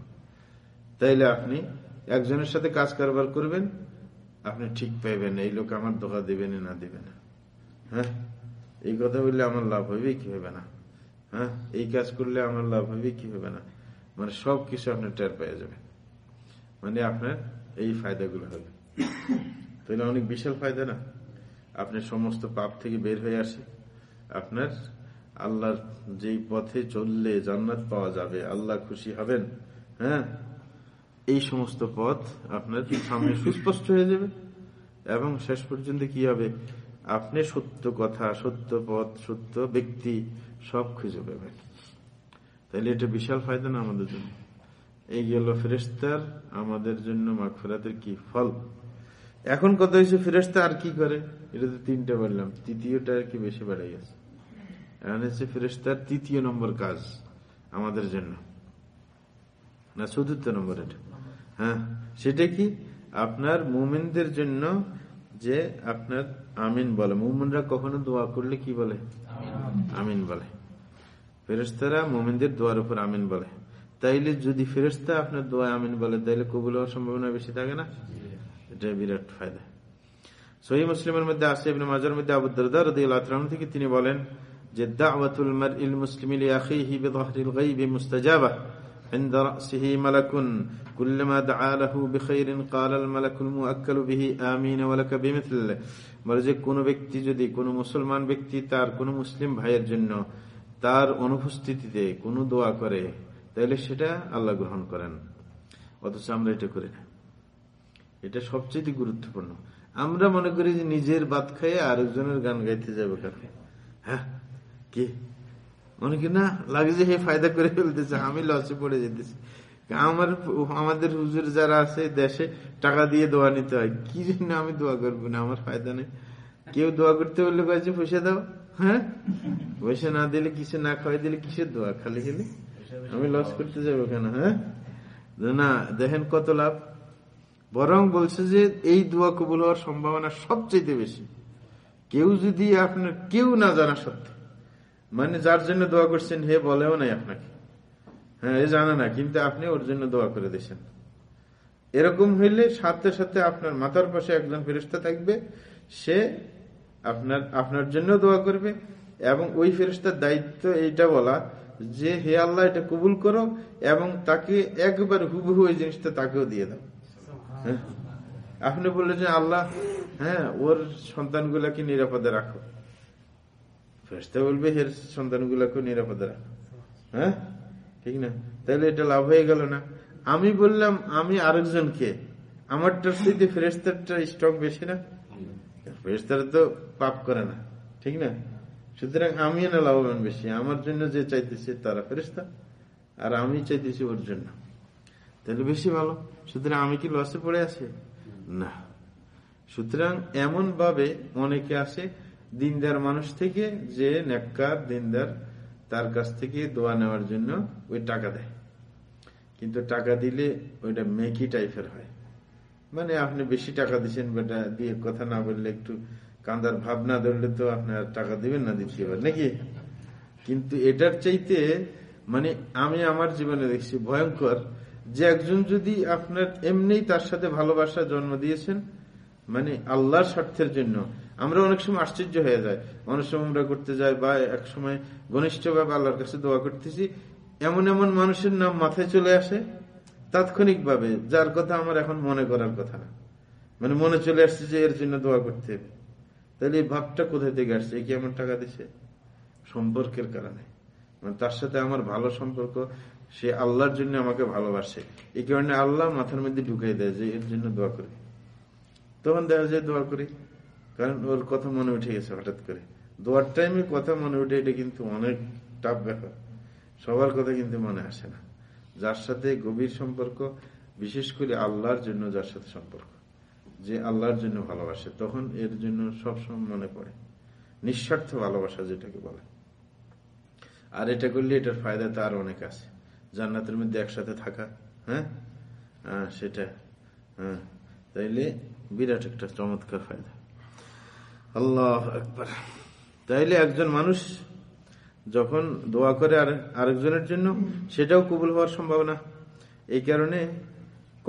Speaker 1: তাইলে আপনি একজনের সাথে কাজ কারবার করবেন, আপনি ঠিক পাইবেন এই লোক আমার দোকা দেবেন না, দেবে না। হ্যাঁ? এই কথা বললে আমার লাভ হবে, কি হবে না? হ্যাঁ? এই কাজ করলে আমার লাভ হবে, কি হবে না? মানে সব কিছু আপনার টের পেয়ে যাবে মানে আপনার এই ফায়দাগুলো হবে। তাহলে অনেক বিশাল ফায়দা না? আপনি সমস্ত পাপ থেকে বের হয়ে আসে। আপনার আল্লাহর যেই পথে চললে জান্নাত পাওয়া যাবে, আল্লাহ খুশি হবেন। হ্যাঁ? এই সমস্ত পথ আপনার সামনে সুস্পষ্ট হয়ে যাবে। এবং শেষ পর্যন্ত কি হবে? আপনি সত্য কথা, সত্য পথ, সত্য ব্যক্তি সব খুঁজে পাবেন। তাহলে এটা বিশাল ফায়দা না আমাদের জন্য? এই গেল ফেরেস্তার আমাদের জন্য মাগফেরাতের কি ফল? এখন কথা হয়েছে ফেরেস্তা আর কি করে? এটা তো তিনটা বললাম। তৃতীয়টা আর কি বেশি বেড়ে গেছে এখন হচ্ছে ফেরেস্তার তৃতীয় নম্বর কাজ আমাদের জন্য। না, চতুর্থ নম্বর এটা। হ্যাঁ সেটা কি? আপনার মুমিনদের জন্য যে আপনার আমিন বলে। মুমিনরা কখনো দোয়া করলে কি বলে? আমিন বলে। ফেরেস্তারা মোমিনদের দোয়ার উপর আমিন বলে। তাইলে যদি ফেরেস্তা আপনার দোয়া আমিন বলে, তাইলে কবুল হওয়ার সম্ভাবনা বেশি থাকে না? এটা বিরাট ফায়দা। সহি মুসলিমের মধ্যে আসে ইবনে মাজার মধ্যে আবু দরদার থেকে তিনি বলেন যে, দাওয়াতুল মারইল মুসলিমি লিআখিহি বিযহরিল গায়বি মুস্তাজাবা। عند رأسه ملك كلما دعا له بخير قال الملك المؤكل به آمين ولك بمثل বলে যে কোনো ব্যক্তি যদি কোনো মুসলমান ব্যক্তি তার কোনো মুসলিম ভাইয়ের জন্য তার অনুপস্থিতিতে কোনো দোয়া করে তাহলে সেটা আল্লাহ গ্রহণ করেন অথচ আমরা এটা করি না এটা সবচেয়ে গুরুত্বপূর্ণ আমরা মনে করি যে নিজের বাদ খাইয়ে আরেকজনের গান গাইতে যাবে কাকে হ্যাঁ কি মনে কি না লাগে যে হে ফায়দা করে ফেলতেছে, আমি লসে পড়ে যেতেছি। আমার, আমাদের হুজুর যারা আছে দেশে, টাকা দিয়ে দোয়া নিতে হয়। কি জন্য আমি দোয়া করব না? আমার ফায়দা নেই। কেউ দোয়া করতে বললে কাছে পয়সা দাও। হ্যাঁ? পয়সা না দিলে, কিছু না খাওয়াই দিলে কিসের দোয়া? খালি খেলে? আমি লস করতে যাব কেন হ্যাঁ? না, দেখেন কত লাভ। বরং বলছে যে, এই দোয়া কবুল হওয়ার সম্ভাবনা সবচেয়ে বেশি। কেউ যদি আপনার, কেউ না জানা সত্য মানে যার জন্য দোয়া করছেন হে বলেও নাই আপনাকে। হ্যাঁ এ জানে না, কিন্তু আপনি ওর জন্য দোয়া করে দিয়েছেন। এরকম হইলে সাথে সাথে আপনার মাথার পাশে একজন ফেরিস্তা থাকবে, সে আপনার আপনার জন্য দোয়া করবে এবং ওই ফেরিস্তার দায়িত্ব এইটা বলা যে, হে আল্লাহ, এটা কবুল করো এবং তাকে একবার হুবহু ওই জিনিসটা তাকেও দিয়ে দাও। হ্যাঁ? আপনি বললেন যে, আল্লাহ হ্যাঁ ওর সন্তানগুলাকে নিরাপদে রাখো। ফেরিস্তা বলবে, হের সন্তানগুলাকে নিরাপদে রাখো। হ্যাঁ? ঠিক না? তাহলে এটা লাভ হয়ে গেল না। আমি বললাম, আমি আরেকজনকে। আমারটার সাথে ফেরেস্তারটা স্টক বেশি না। ফেরেস্তারা তো পাপ করে না। ঠিক না? সুতরাং আমি না লাভবান বেশি। আমার জন্য যে চাইতেছে তারা ফেরেস্তা আর আমি চাইতেছি ওর জন্য। তাহলে বেশি ভালো। সুতরাং আমি কি লসে পড়ে আছি? না। সুতরাং এমন ভাবে অনেকে আসে দিনদার মানুষ থেকে যে নেককার দিনদার, তার কাছ থেকে দোয়া নেওয়ার জন্য ওই টাকা দেয়। কিন্তু টাকা দিলে ওইটা মেকি টাইপের হয়। মানে আপনি বেশি টাকা দিচ্ছেন, বেটা দিয়ে কথা না বললে একটু কান্দার ভাব না ধরলে তো আপনার টাকা দিবেন না দিতে এবার নাকি? কিন্তু এটার চাইতে মানে আমি আমার জীবনে দেখছি ভয়ঙ্কর যে একজন যদি আপনার এমনি তার সাথে ভালোবাসা জন্ম দিয়েছেন মানে আল্লাহর স্বার্থের জন্য আমরা অনেক সময় আশ্চর্য হয়ে যায় অনেক সময় আমরা করতে যাই, বা এক সময় ঘনিষ্ঠভাবে আল্লাহর কাছে দোয়া করতেছি, এমন এমন মানুষের নাম মাথায় চলে আসে তাৎক্ষণিকভাবে, যার কথা আমার এখন মনে করার কথা না। মানে মনে চলে আসছে যে এর জন্য দোয়া করতে হবে। তাহলে এই ভাবটা কোথায় থেকে আসছে? কি আমার টাকা দিছে? সম্পর্কের কারণে। মানে তার সাথে আমার ভালো সম্পর্ক, সে আল্লাহর জন্য আমাকে ভালোবাসে। এই কারণে আল্লাহ মাথার মধ্যে ঢুকাই দেয় যে এর জন্য দোয়া করি। তখন দেখা যায় দোয়া করি। কারণ ওর কথা মনে উঠে গেছে হঠাৎ করে। দোয়ার টাইমে কথা মনে উঠে, এটা কিন্তু অনেক টাফ ব্যাপার। সবার কথা কিন্তু মনে আসে না। যার সাথে গভীর সম্পর্ক, বিশেষ করে আল্লাহর জন্য যার সাথে সম্পর্ক, যে আল্লাহর জন্য ভালোবাসে, তখন এর জন্য সবসময় মনে পড়ে। নিঃস্বার্থ ভালোবাসা যেটাকে বলে। আর এটা করলে এটার ফায়দা তার অনেক আছে। জান্নাতের মধ্যে একসাথে থাকা হ্যাঁ? সেটা হ্যাঁ। তাইলে বিরাট একটা চমৎকার ফায়দা। আল্লাহ একবার। তাইলে একজন মানুষ যখন দোয়া করে আর আরেকজনের জন্য, সেটাও কবুল হওয়ার সম্ভাবনা। এই কারণে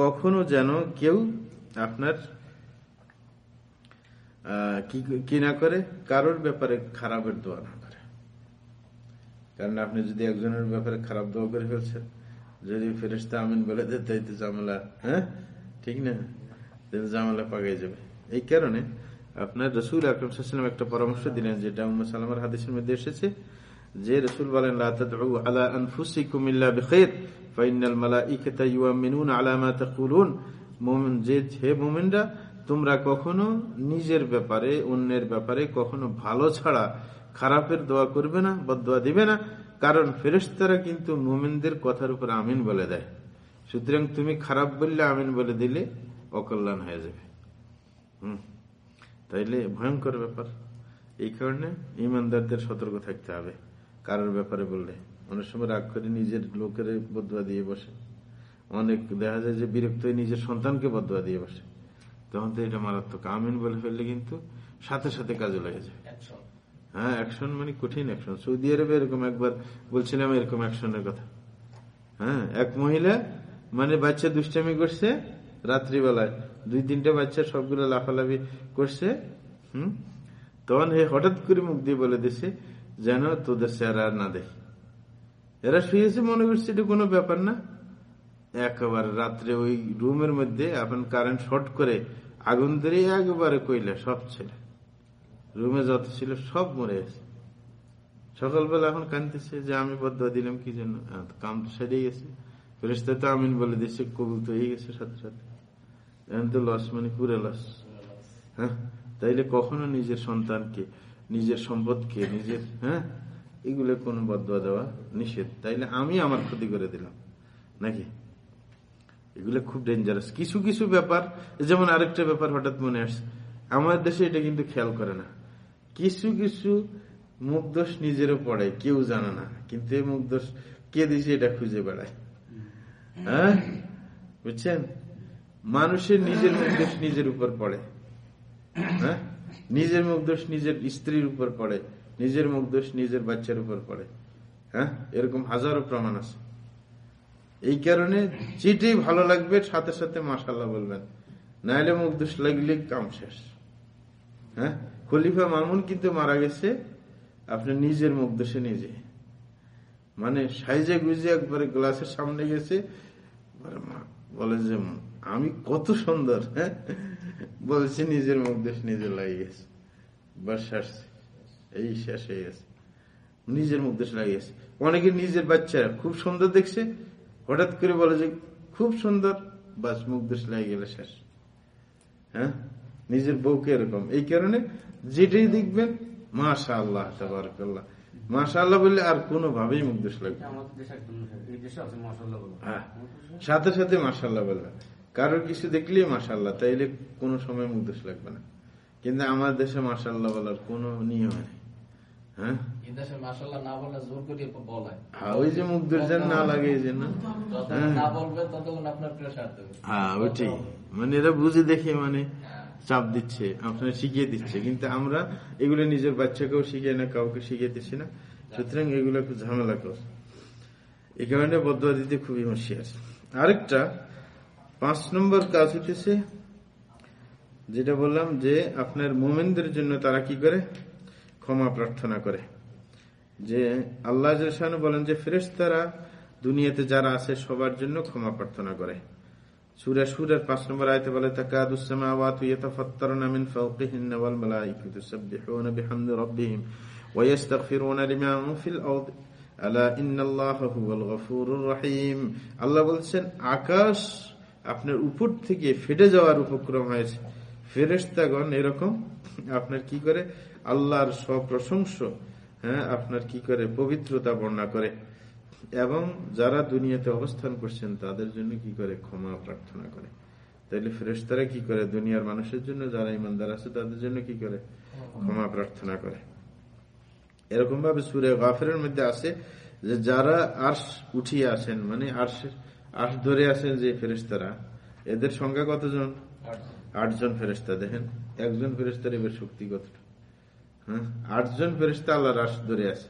Speaker 1: কখনো যেন কেউ আপনার কি না করে, কারোর ব্যাপারে খারাপের দোয়া না করে। কারণ আপনি যদি একজনের ব্যাপারে খারাপ দোয়া করে ফেলছেন, যদি ফেরেস্তা আমিন বলে দেয় তাই তো জামেলা হ্যাঁ? ঠিক না? জামেলা পাকাই যাবে। এই কারণে আপনার রসুল আকরম একটা পরামর্শ দিলেন, যেটা উম্মা সালামার হাদিসের মধ্যে এসেছে, যে রসুল বলেন আলা আনফুসিকুম ইল্লা বিখাইর ফাইনাল মালাইকাতা ইউমিনুন আলা মা তাকুলুন। মুমিন, যে, হে মুমিনরা, তোমরা কখনো নিজের ব্যাপারে, অন্যের ব্যাপারে কখনো ভালো ছাড়া খারাপের দোয়া করবে না বা দিবে না। কারণ ফেরেশতারা কিন্তু মুমিনদের কথার উপর আমিন বলে দেয়। সুতরাং তুমি খারাপ বললে আমিন বলে দিলে অকল্যাণ হয়ে যাবে। হুম। তাইলে ভয়ঙ্কর ব্যাপার। এই কারণে ইমানদারদের সতর্ক থাকতে হবে। কারোর ব্যাপারে বললে। অনেক সময় রাগ করে নিজের লোকের বদুয়া দিয়ে বসে। অনেক দেখা যায় যে বিরক্ত হয়ে নিজের সন্তানকে বদুয়া দিয়ে বসে। তখন তো এটা মারাত্মক। আমিন বলে ফেললে কিন্তু সাথে সাথে কাজে লেগে যায়। হ্যাঁ অ্যাকশন মানে কঠিন অ্যাকশন সৌদি আরবে এরকম একবার বলছিলাম এরকম অ্যাকশনের কথা। হ্যাঁ এক মহিলা মানে বাচ্চা দুষ্টামি করছে রাত্রিবেলায়। দুই তিনটা বাচ্চা সবগুলো লাফালাফি করছে, হুম? তখন হে হঠাৎ করে মুখ দিয়ে বলে দিছে, যেন তোদের চেহারা আর না দেখি। এরা শুয়েছে মনে করছে এটা কোনো ব্যাপার না। একেবারে রাত্রে ওই রুমের মধ্যে এখন কারেন্ট শর্ট করে আগুন ধরে একবারে কইলে, সব ছেলে রুমে যত ছিল সব মরে গেছে। সকালবেলা এখন কানতেছে যে আমি বদ্ধ দিলাম, কি জন্য? কাম তো সেরে গেছে। ফেরেস্তা তো আমিন বলে দিচ্ছে কবুল তো হয়ে গেছে সাথে সাথে। এখন তো লস মানে পুরে লস হ্যাঁ তাইলে কখনো নিজের সন্তানকে নিজের সম্পদকে নিজের হ্যাঁ এগুলো কোনো বদয়া দেওয়া নিষেধ তাইলে আমি আমার ক্ষতি করে দিলাম নাকি এগুলো খুব ডেঞ্জারাস কিছু কিছু ব্যাপার যেমন আরেকটা ব্যাপার হঠাৎ মনে আসছে আমার দেশে এটা কিন্তু খেয়াল করে না কিছু কিছু মুখ দোষ নিজেরও পড়ে কেউ জানে না কিন্তু এই মুখ দোষ কে দিছে এটা খুঁজে বেড়ায় হ্যাঁ বুঝছেন মানুষের নিজের মুখ দোষ নিজের উপর পড়ে। হ্যাঁ? নিজের মুখ দোষ নিজের স্ত্রীর উপর পড়ে, নিজের মুখ দোষ নিজের বাচ্চার উপর পড়ে। হ্যাঁ? এরকম হাজারো প্রমাণ আছে। এই কারণে যেটাই ভালো লাগবে, সাথে সাথে মাসাল্লাহ বলবেন। নাহলে মুখ দোষ লাগলে কাম শেষ। হ্যাঁ? খলিফা মামুন কিন্তু মারা গেছে, আপনি নিজের মুখ দোষে নিজে। মানে সাইজে গুজে একবারে গ্লাসের সামনে গেছে বলে যে আমি কত সুন্দর বলছি নিজের মুখ দোষ নিজে লাগে গেছে। বাস আসছে এই শেষ হয়ে গেছে। নিজের মুখ দোষ লাগে গেছে। অনেকে নিজের বাচ্চারা খুব সুন্দর দেখছে হঠাৎ করে বলে যে খুব সুন্দর বাস মুখ দোষ লাগে গেলে শেষ। হ্যাঁ? নিজের বউকে এরকম। এই কারণে যেটাই দেখবেন মাশা আল্লাহ তাবারকাল্লাহ। মাশা আল্লাহ বললে আর কোনো ভাবেই মুখ দোষ লাগবে হ্যাঁ। সাথে সাথে মাশাল্লাহ বলবে কারোর কিছু দেখলেই মাসাল্লাহ তাইলে কোনো সময় মুখ দোষ লাগবে না। কিন্তু আমার দেশে মাসাল্লাহ বলার কোনো নিয়ম নেই। হ্যাঁ? ওই যে মুখ দর্জন না লাগে এই জন্য। হ্যাঁ। মানে এরা বুঝে দেখে মানে চাপ দিচ্ছে আপনারা শিখিয়ে দিচ্ছে। কিন্তু আমরা এগুলো নিজের বাচ্চাকেও শিখিয়ে না কাউকে শিখিয়ে দিচ্ছি না। সুতরাং এগুলো খুব ঝামেলা কর এই কারণে বদুয়া দিতে খুবই হুঁশিয়ার। আরেকটা পাঁচ নম্বর কাজ হইতেছে, যেটা বললাম যে আপনার মোমেনদের জন্য তারা কি করে? ক্ষমা প্রার্থনা করে। যে আল্লাহ বলেন যে ফেরেস তারা দুনিয়াতে যারা আছে সবার জন্য ক্ষমা প্রার্থনা করে। সুরা সুরের পাঁচ নম্বর আয়তে বলে রহিম। আল্লাহ বলছেন, আকাশ আপনার উপর থেকে ফেটে যাওয়ার উপক্রম হয়েছে। ফেরেশতাগণ এরকম। আপনার কি করে? আল্লাহর সপ্রশংস হ্যাঁ আপনার কি করে? পবিত্রতা বর্ণনা করে। এবং যারা দুনিয়াতে অবস্থান করছেন, তাদের জন্য কি করে? ক্ষমা প্রার্থনা করে। তাইলে ফেরেস্তারা কি করে? দুনিয়ার মানুষের জন্য, যারা ইমানদার আছে, তাদের জন্য কি করে? ক্ষমা প্রার্থনা করে। এরকম ভাবে সুরে গাফের মধ্যে আছে যে, যারা আর্শ উঠিয়ে আসেন মানে আর্শ আর্শ ধরে আসেন যে ফেরেস্তারা এদের সংখ্যা কতজন? আটজন ফেরেস্তা দেখেন। একজন ফেরেস্তার এবার শক্তি কতটা? হ্যাঁ? আটজন ফেরেস্তা আল্লাহর আর্শ ধরে আছে।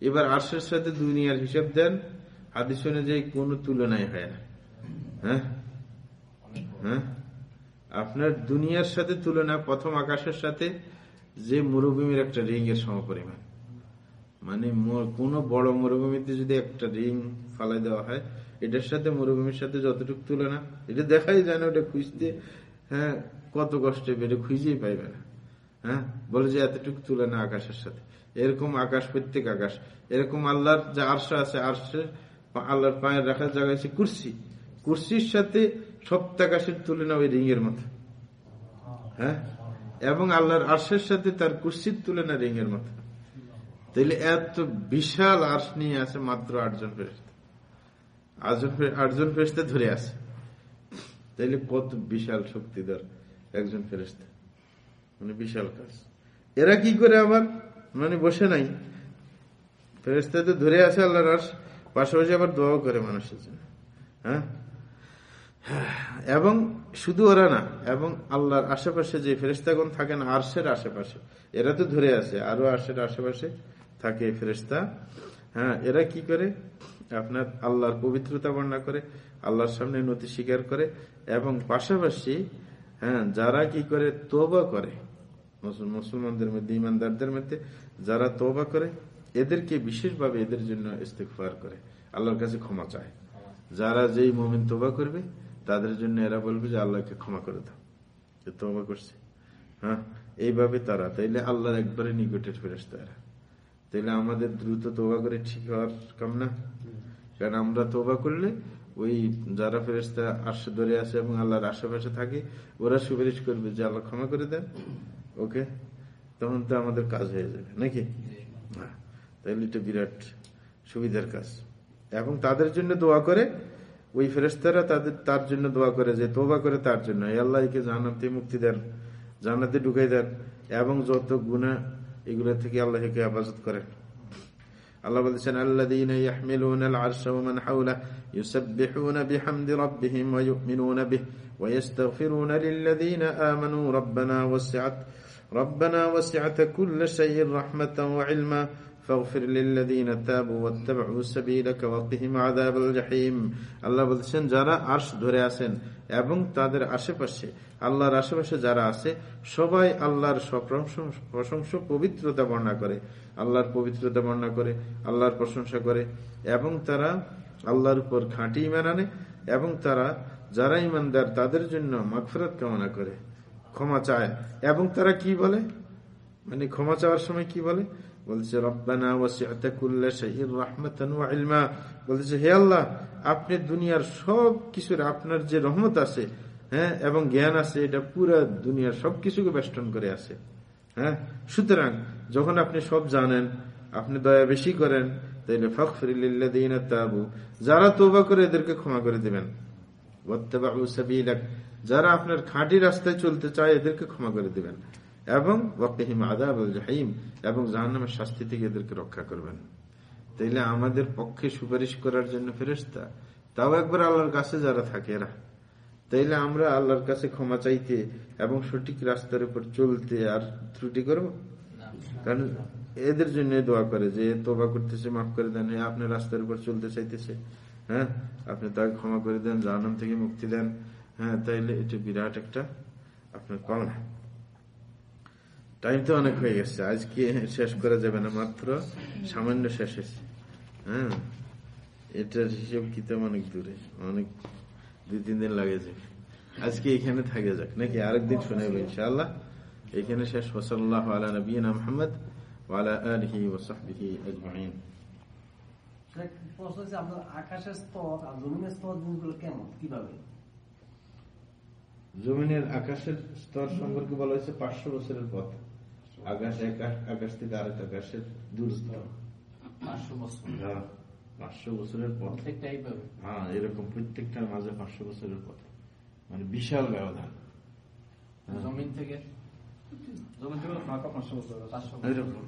Speaker 1: এবার আর্শের সাথে দুনিয়ার হিসাব দেন, হাদিস অনুযায়ী কোন তুলনায় হয় না। হ্যাঁ? হ্যাঁ? আপনার দুনিয়ার সাথে তুলনা প্রথম আকাশের সাথে যে মরুভূমির একটা রিং এর সমপরিমাণ। মানে কোন বড় মরুভূমিতে যদি একটা রিং ফালাই দেওয়া হয় এটার সাথে মরুভূমির সাথে যতটুকু তুলনা, এটা দেখাই যায় না, ওটা খুঁজতে হ্যাঁ কত কষ্টে বেড়ে খুঁজেই পাইবে না। হ্যাঁ বলে যে এতটুকু তুলনা আকাশের সাথে। এরকম আকাশ, প্রত্যেক আকাশ। এরকম আল্লাহর যে আর্শ আছে, আরশে আল্লাহর পায়ের রাখার জায়গা আছে কুর্সি। কুর্সির সাথে সপ্তাকাশের তুলনা ওই রিং এর মতো। হ্যাঁ এবং আল্লাহর আর্শের সাথে তার কুর্সির তুলনা রিং এর মতো। তাইলে এত বিশাল আর্শ নিয়ে আছে মাত্র আটজন ফেরিস্তা আটজন ফেরিস্তা ধরে আছে। তাইলে কত বিশাল শক্তিধর একজন ফেরিস্তা মানে বিশাল কাজ। এরা কি করে আবার? মানে বসে নাই। ফেরেস্তা তো ধরে আছে আল্লাহর আর্শ, পাশাপাশি আবার দোয়াও করে মানুষের জন্য। হ্যাঁ? এবং শুধু ওরা না, এবং আল্লাহর আশেপাশে যে ফেরিস্তাগণ থাকেন, আর্শের আশেপাশে, এরা তো ধরে আছে। আরও আর্শের আশেপাশে থাকে ফেরিস্তা হ্যাঁ এরা কি করে? আপনার আল্লাহর পবিত্রতা বর্ণনা করে, আল্লাহর সামনে নথি স্বীকার করে এবং পাশাপাশি হ্যাঁ যারা কি করে? তোবা করে। মুসলমানদের মধ্যে ইমানদারদের মধ্যে যারা তোবা করে, এদেরকে বিশেষভাবে এদের জন্য ইস্তেকফার করে। আল্লাহর কাছে ক্ষমা চায়। যারা যেই মোমিন তোবা করবে, তাদের জন্য এরা বলবে যে, আল্লাহকে ক্ষমা করে দাও যে তোবা করছে। হ্যাঁ এইভাবে তারা। তাইলে আল্লাহর একবারে নিকটের ফেরস্তা এরা তাইলে আমাদের দ্রুত তোবা করে ঠিক হওয়ার কাম না? কারণ আমরা তোবা করলে ওই যারা ফেরেস্তা আসে ধরে আসে এবং আল্লাহর আশেপাশে থাকে ওরা সুপারিশ করবে যে আল্লাহ ক্ষমা করে দেন। ওকে? তখন তো আমাদের কাজ হয়ে যাবে নাকি? হ্যাঁ। তাহলে এটা বিরাট সুবিধার কাজ। এবং তাদের জন্য দোয়া করে ওই ফেরেস্তারা তাদের তার জন্য দোয়া করে যে তোবা করে তার জন্য। আল্লাহকে জানাতে মুক্তি দেন জানাতে ঢুকাই দেন। এবং যত গুণা এগুলো থেকে আল্লাহকে আবাজত করেন আল্লাহ বলছেন الذين يحملون العرش ومن حوله يسبحون بحمد ربهم ويؤمنون به ويستغفرون للذين آمنوا ربنا وسعت ربنا وسعت كل شيء رحمة وعلما فاغفر للذين تابوا واتبعوا سبيلك وقهم عذاب الجحيم আল্লাহ বলছেন যারা আরশ ধরে আছেন এবং তাদের আশেপাশে আল্লাহর আশেপাশে যারা আছে সবাই আল্লাহর সপ্রশংস- প্রশংসা পবিত্রতা বর্ণনা করে আল্লাহর পবিত্রতা বর্ণনা করে আল্লাহর প্রশংসা করে এবং তারা আল্লাহর উপর খাঁটি ইমান আনে এবং তারা যারা ইমানদার তাদের জন্য মাগফিরাত কামনা করে ক্ষমা চায় এবং তারা কি বলে মানে ক্ষমা চাওয়ার সময় কি বলে বলছে, রব্বানা ওয়াসিআতা কুল্লা শাইইন রাহমাতান ওয়া ইলমা। বলছে হে আল্লাহ, আপনি দুনিয়ার সব কিছুর আপনার যে রহমত আছে হ্যাঁ এবং জ্ঞান আছে, এটা পুরো দুনিয়ার সব কিছুকে বেষ্টন করে আছে হ্যাঁ? সুতরাং যখন আপনি সব জানেন, আপনি দয়া বেশি করেন, তাইলে ফখরিল্লাযীনা তাবু, যারা তওবা করে এদেরকে ক্ষমা করে দিবেন। ওয়াত্তাবাউ সাবিলাক, যারা আপনার খাঁটি রাস্তায় চলতে চায়, এদেরকে ক্ষমা করে দিবেন। এবং ওয়াকিহিম আযাবুল জাহিম এবং জাহান্নামের শাস্তি থেকে এদেরকে রক্ষা করবেন। তাইলে আমাদের পক্ষে সুপারিশ করার জন্য ফেরেশতা তাও একবার আল্লাহর কাছে যারা থাকে এরা। তাইলে আমরা আল্লাহর কাছে ক্ষমা চাইতে এবং সঠিক রাস্তার উপর চলতে আর ত্রুটি করব? কারণ এদের জন্য দোয়া করে যে তোবা করতেছে মাফ করে দেন আপনার রাস্তার উপর চলতে চাইতেছে। হ্যাঁ আপনি তাকে ক্ষমা করে দেন জাহান্নাম থেকে মুক্তি দেন। হ্যাঁ তাইলে এটা বিরাট একটা আপনার পাওনা টাইম তো অনেক হয়ে গেছে। আজকে শেষ করা যাবে না মাত্র সামান্য শেষ হয়েছে। হ্যাঁ এটার হিসেব কিতাব অনেক দূরে অনেক দুই তিন দিন লাগে যাবে। আজকে এখানে থাকে যাক নাকি আরেকদিন শোনাবো ইনশাআল্লাহ। এখানে শেষ ওসল্লাহ আলা নবীনা মোহাম্মদ ওয়ালা আলহি ওসাহবিহি আজমাইন।
Speaker 2: সেটা প্রশ্ন হচ্ছে আপনার আকাশের স্তর আর জমিনের স্তর জিনিসগুলো কেমন কীভাবে?
Speaker 1: জমিনের আকাশের স্তর সম্পর্কে বলা হয়েছে পাঁচশো বছরের পথ। আকাশ এক আকাশ থেকে আরেক আকাশের দূরত্ব
Speaker 3: পাঁচশো বছর
Speaker 1: পাঁচশো বছরের পথ হ্যাঁ এরকম প্রত্যেকটার মাঝে পাঁচশো বছরের পথ মানে বিশাল ব্যবধান।
Speaker 3: জমিন থেকে
Speaker 4: জমি থেকে ফাঁকা পাঁচশো বছর
Speaker 1: এরকম